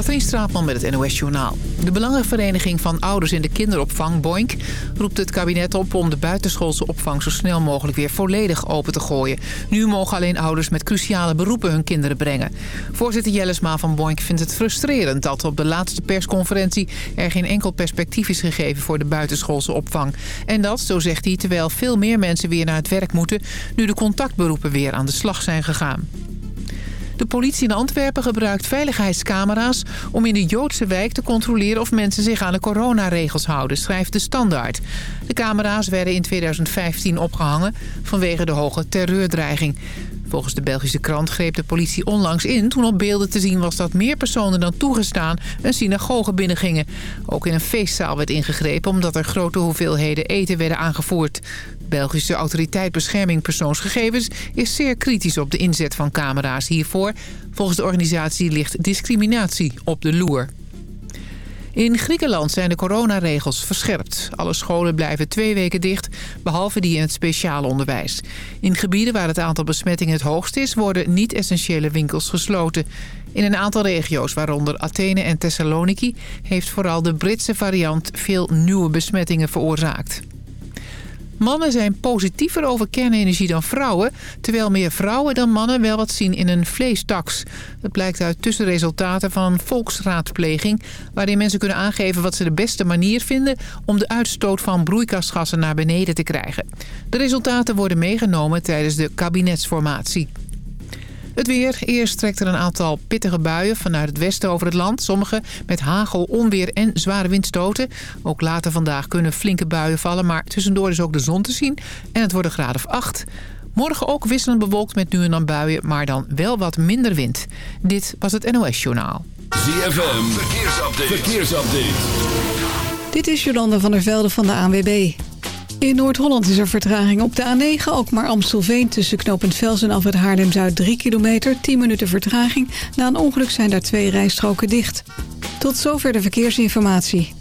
Katrien Straatman met het NOS Journaal. De Belangenvereniging van Ouders in de Kinderopvang, BOINK... roept het kabinet op om de buitenschoolse opvang zo snel mogelijk weer volledig open te gooien. Nu mogen alleen ouders met cruciale beroepen hun kinderen brengen. Voorzitter Jellesma van BOINK vindt het frustrerend dat op de laatste persconferentie... er geen enkel perspectief is gegeven voor de buitenschoolse opvang. En dat, zo zegt hij, terwijl veel meer mensen weer naar het werk moeten... nu de contactberoepen weer aan de slag zijn gegaan. De politie in Antwerpen gebruikt veiligheidscamera's om in de Joodse wijk te controleren of mensen zich aan de coronaregels houden, schrijft de Standaard. De camera's werden in 2015 opgehangen vanwege de hoge terreurdreiging. Volgens de Belgische krant greep de politie onlangs in... toen op beelden te zien was dat meer personen dan toegestaan een synagoge binnengingen. Ook in een feestzaal werd ingegrepen omdat er grote hoeveelheden eten werden aangevoerd. Belgische autoriteit bescherming persoonsgegevens is zeer kritisch op de inzet van camera's hiervoor. Volgens de organisatie ligt discriminatie op de loer. In Griekenland zijn de coronaregels verscherpt. Alle scholen blijven twee weken dicht, behalve die in het speciaal onderwijs. In gebieden waar het aantal besmettingen het hoogst is... worden niet-essentiële winkels gesloten. In een aantal regio's, waaronder Athene en Thessaloniki... heeft vooral de Britse variant veel nieuwe besmettingen veroorzaakt. Mannen zijn positiever over kernenergie dan vrouwen... terwijl meer vrouwen dan mannen wel wat zien in een vleestaks. Dat blijkt uit tussenresultaten van een volksraadpleging... waarin mensen kunnen aangeven wat ze de beste manier vinden... om de uitstoot van broeikasgassen naar beneden te krijgen. De resultaten worden meegenomen tijdens de kabinetsformatie. Het weer. Eerst trekt er een aantal pittige buien vanuit het westen over het land. Sommige met hagel, onweer en zware windstoten. Ook later vandaag kunnen flinke buien vallen. Maar tussendoor is ook de zon te zien. En het wordt een graad of 8. Morgen ook wisselend bewolkt met nu en dan buien. Maar dan wel wat minder wind. Dit was het NOS Journaal. ZFM. Verkeersupdate. Verkeersupdate. Dit is Jolanda van der Velde van de ANWB. In Noord-Holland is er vertraging op de A9, ook maar Amstelveen... tussen knooppunt Vels en Alfred Haarlem-Zuid 3 kilometer, 10 minuten vertraging. Na een ongeluk zijn daar twee rijstroken dicht. Tot zover de verkeersinformatie.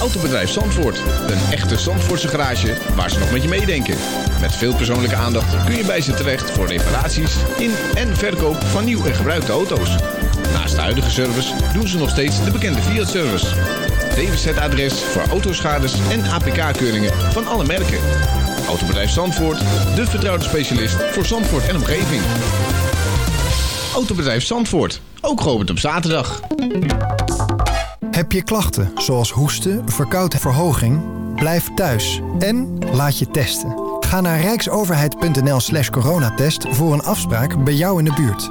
Autobedrijf Zandvoort. Een echte Zandvoortse garage waar ze nog met je meedenken. Met veel persoonlijke aandacht kun je bij ze terecht... voor reparaties in en verkoop van nieuw en gebruikte auto's. Naast de huidige service doen ze nog steeds de bekende Fiat-service. DWZ-adres voor autoschades en APK-keuringen van alle merken. Autobedrijf Zandvoort, de vertrouwde specialist voor Zandvoort en omgeving. Autobedrijf Zandvoort, ook geopend op zaterdag. Heb je klachten zoals hoesten, verkoudheid, verhoging? Blijf thuis en laat je testen. Ga naar rijksoverheid.nl slash coronatest voor een afspraak bij jou in de buurt.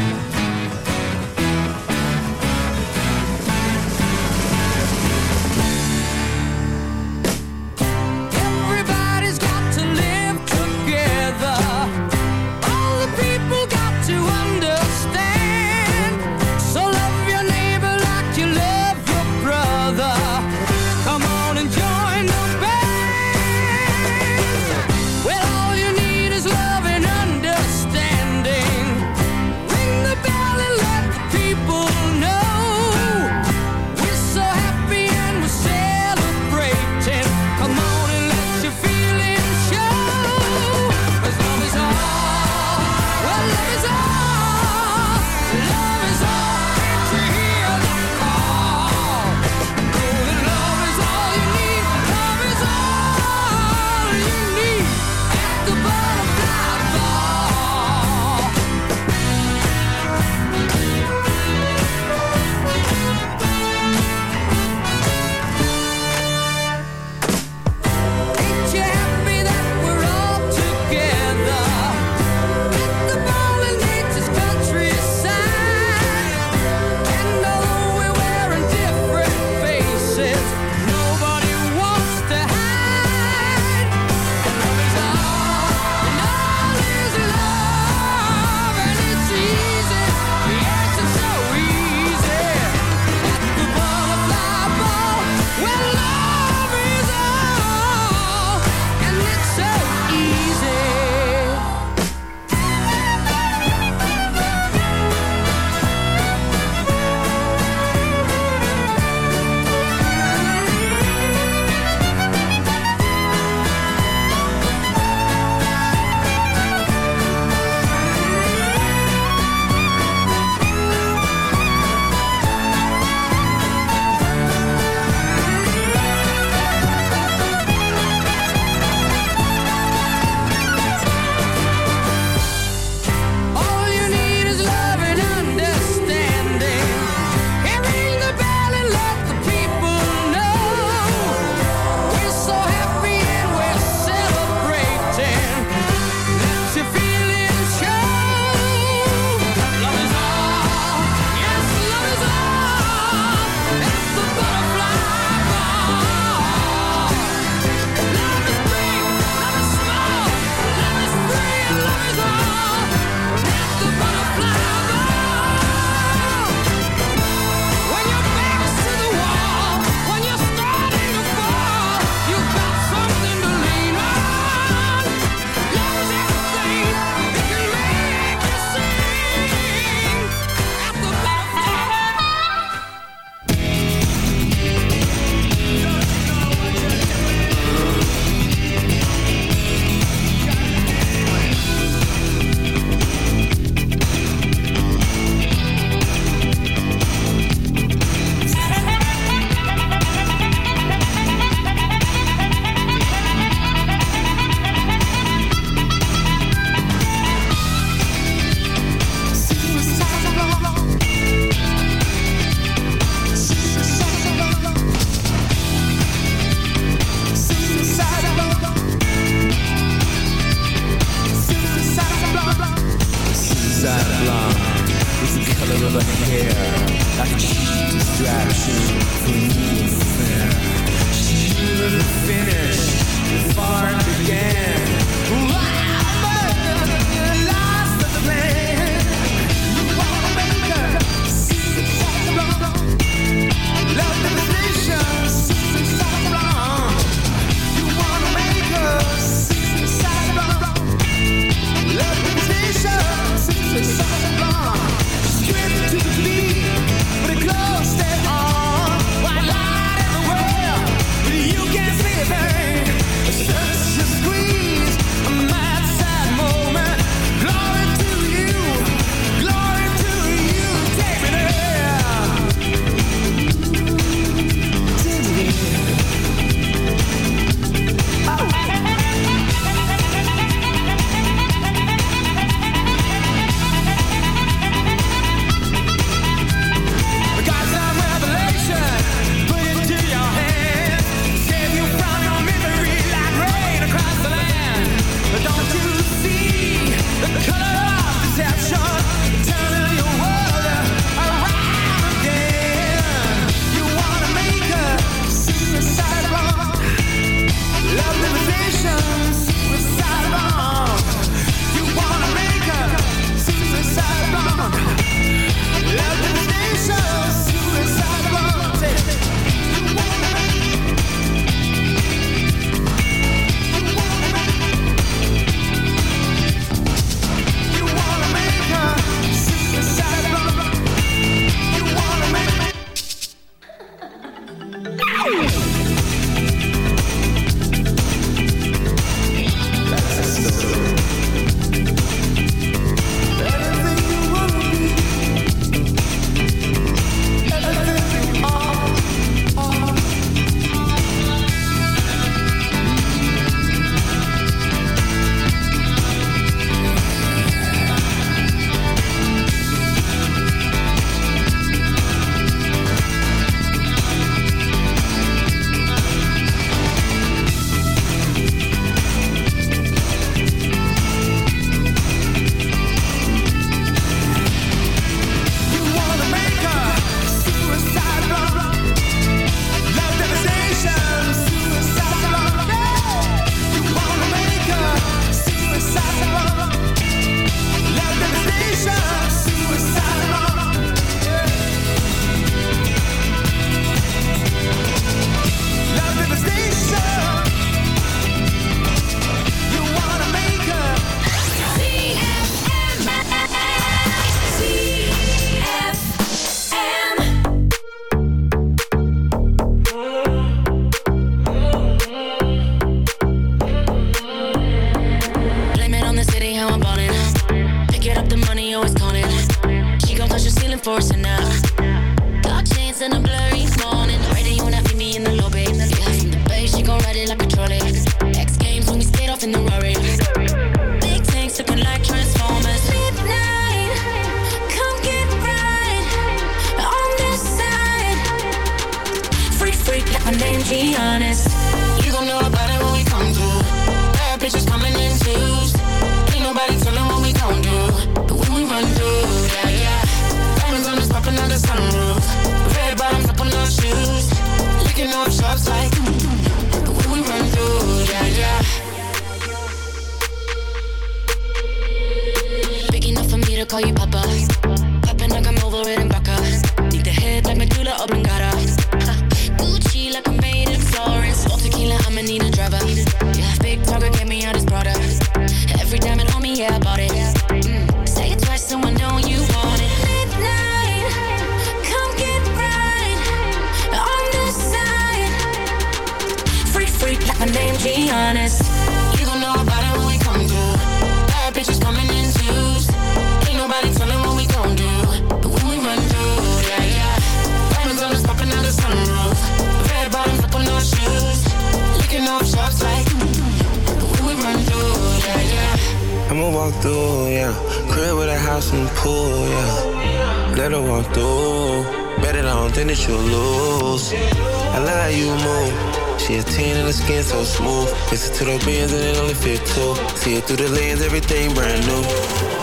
in the pool, yeah. Let her walk through. Bet it on, then that you'll lose. I love how you move. She a 10 and the skin so smooth. Listen to the bands and it only fit two. See it through the lens, everything brand new.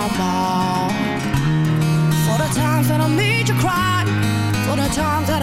For the times that I made you cry For the times that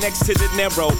next to the Narrow.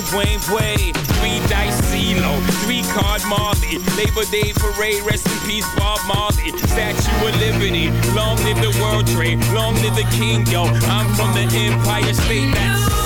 Dwayne Way. Three dice CeeLo, three card Marley. Labor Day parade, rest in peace Bob Marley. Statue of Liberty, long live the World Trade, long live the King, yo. I'm from the Empire State. That's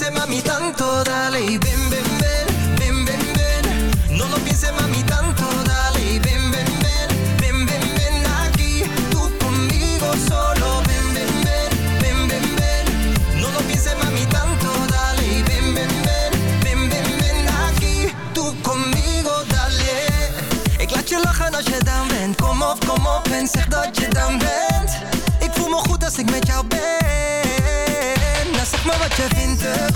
Pienses, mami, tanto, dale y ven, ven, ven, ven, ven, ven. No lo pienses, mami, tanto, dale y ven, ven, ven, ven, ven, ven aquí. Tú conmigo solo, ven, ven, ven, ven. No lo pienses, mami, tanto, dale y ven, ven, ven, ven, ven, ven aquí. Tú conmigo, dale. Ik laat je lachen als je dan bent. Kom op, kom op en zeg dat je dan bent. Ik voel me goed als ik met jou ben. Nou zeg maar wat je vindt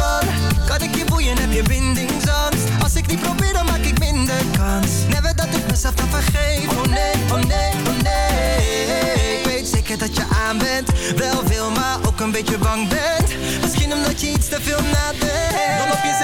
Oh nee, oh nee, oh nee. Ik weet zeker dat je aan bent. Wel veel, maar ook een beetje bang bent. Misschien omdat je iets te veel nadenkt.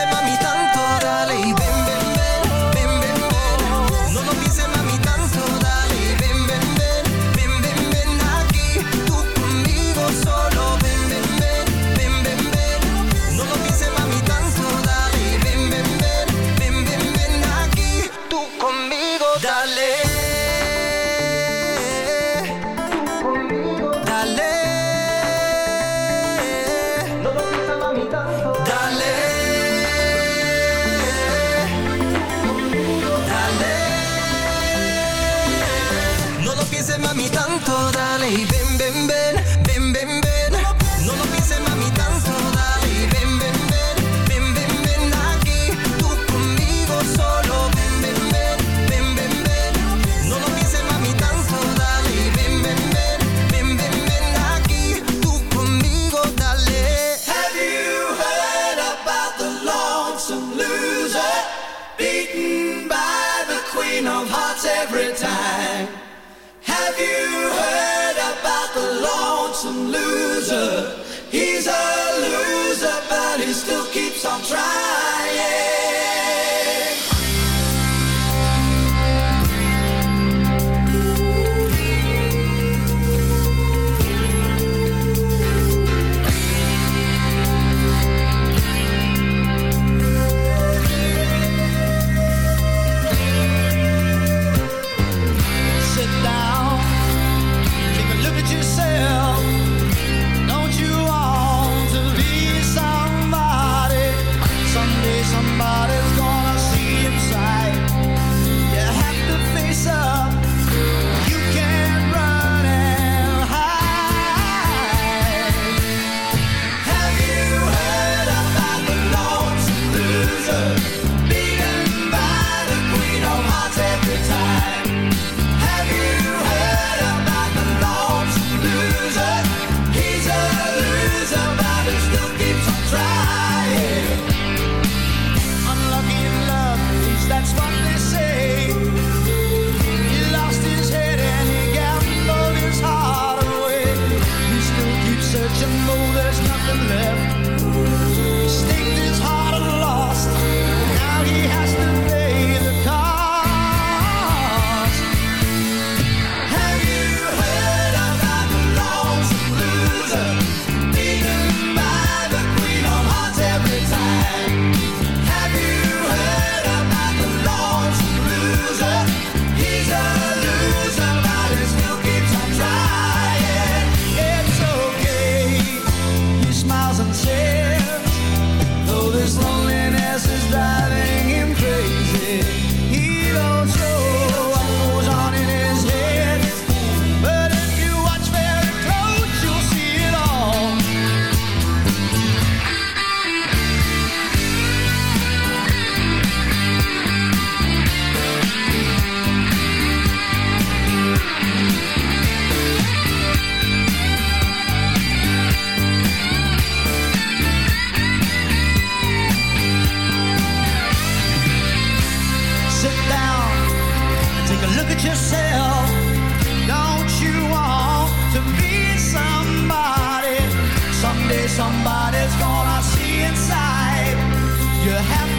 You have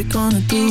you're gonna do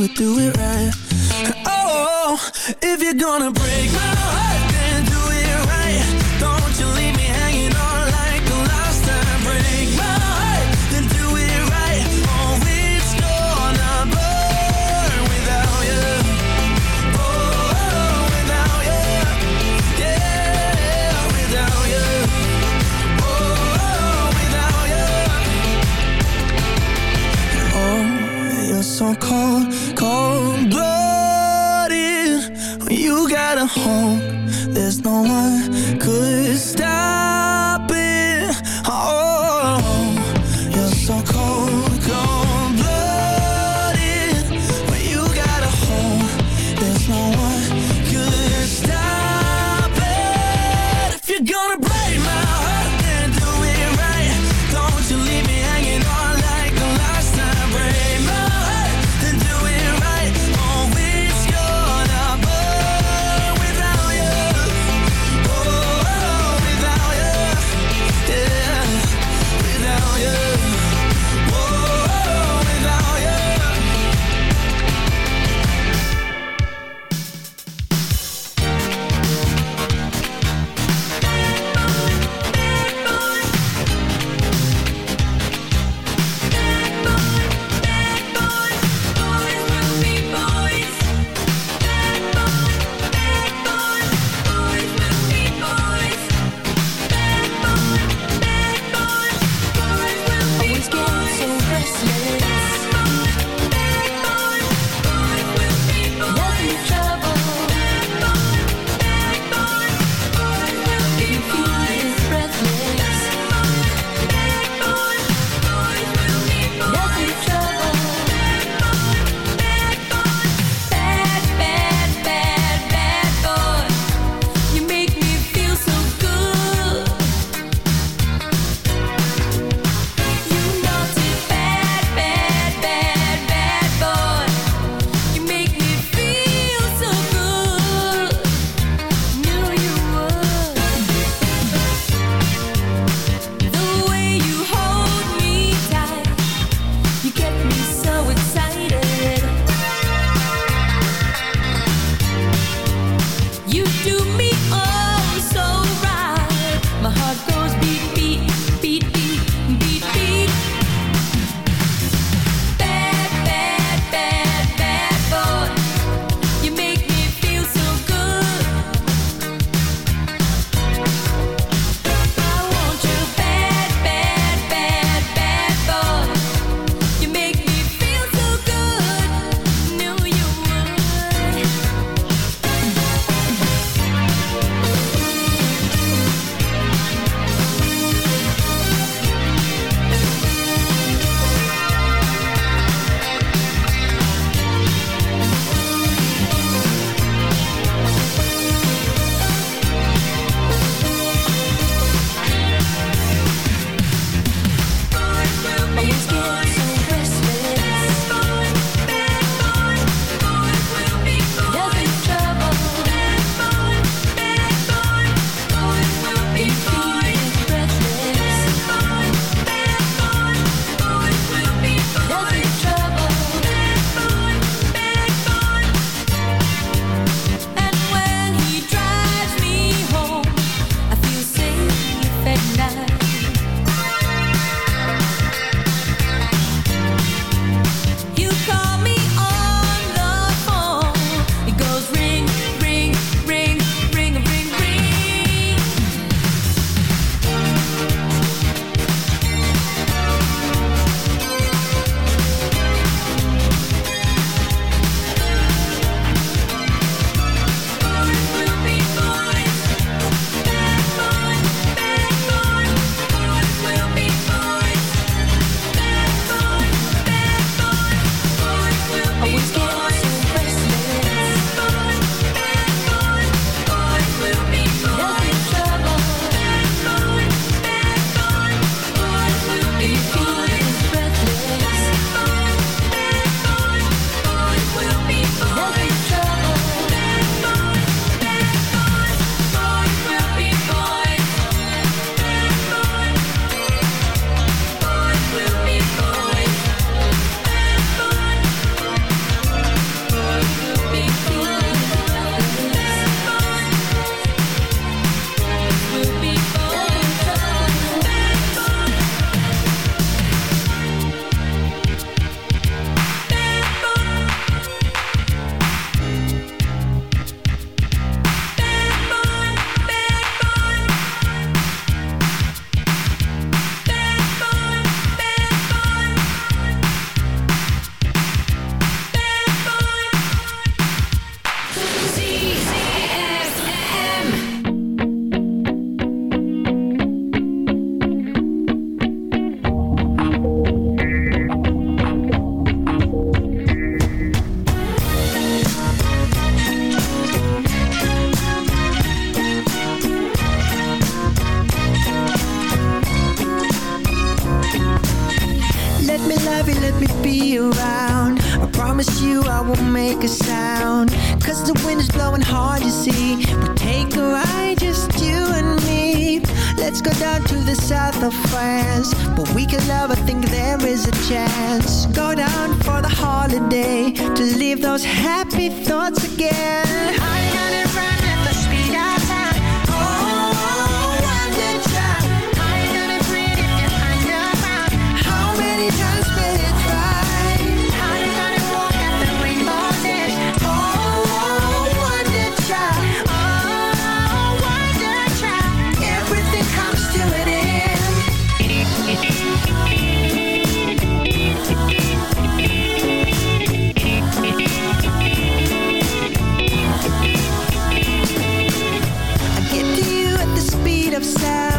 of sound